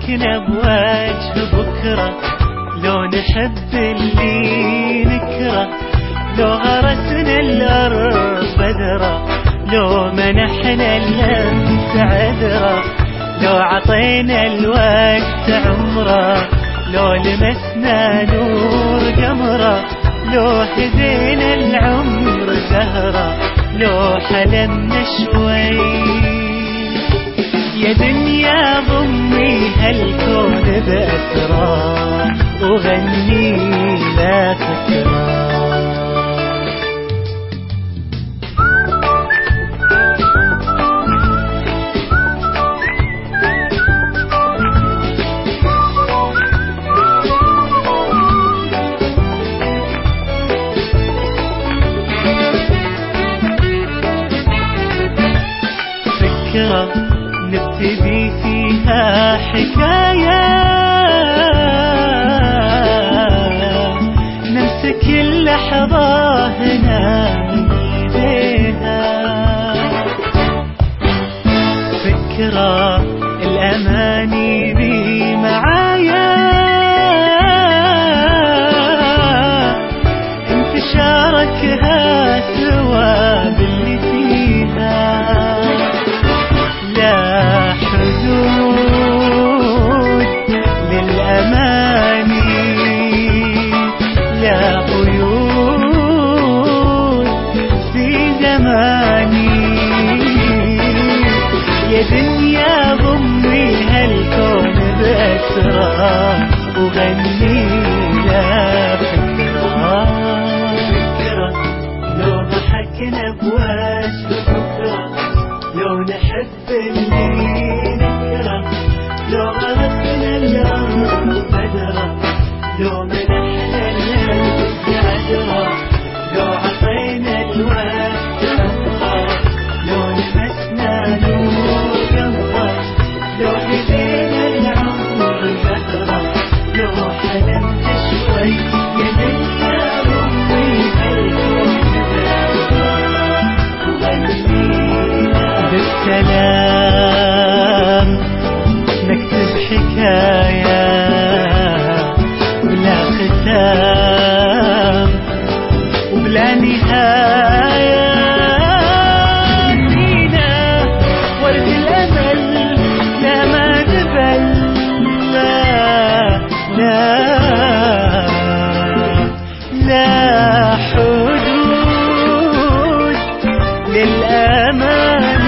ضحكنا بوجه بكرة لو نحب اللي نكره لو غرسنا الأرض بدرة لو منحنا الأمس عذرة لو عطينا الوقت عمرة لو لمسنا نور قمرة لو هدينا العمر زهرة لو حلمنا شوي يا دنيا ضمي هالكون بأسرار وغني لا تكرار فكرة نبتدي فيها حكاية. نمسك اللحظة هنا وغني لا فكرة فكرة لو ضحكنا بوجه بكرة لو نحب اللي نكره لو غرسنا الأرض بدرة لو منحنا الأرض عذرة لا نهاية فينا ورد الأمل لا ما جبل لا لا لا حدود للأمان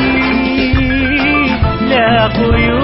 لا قيود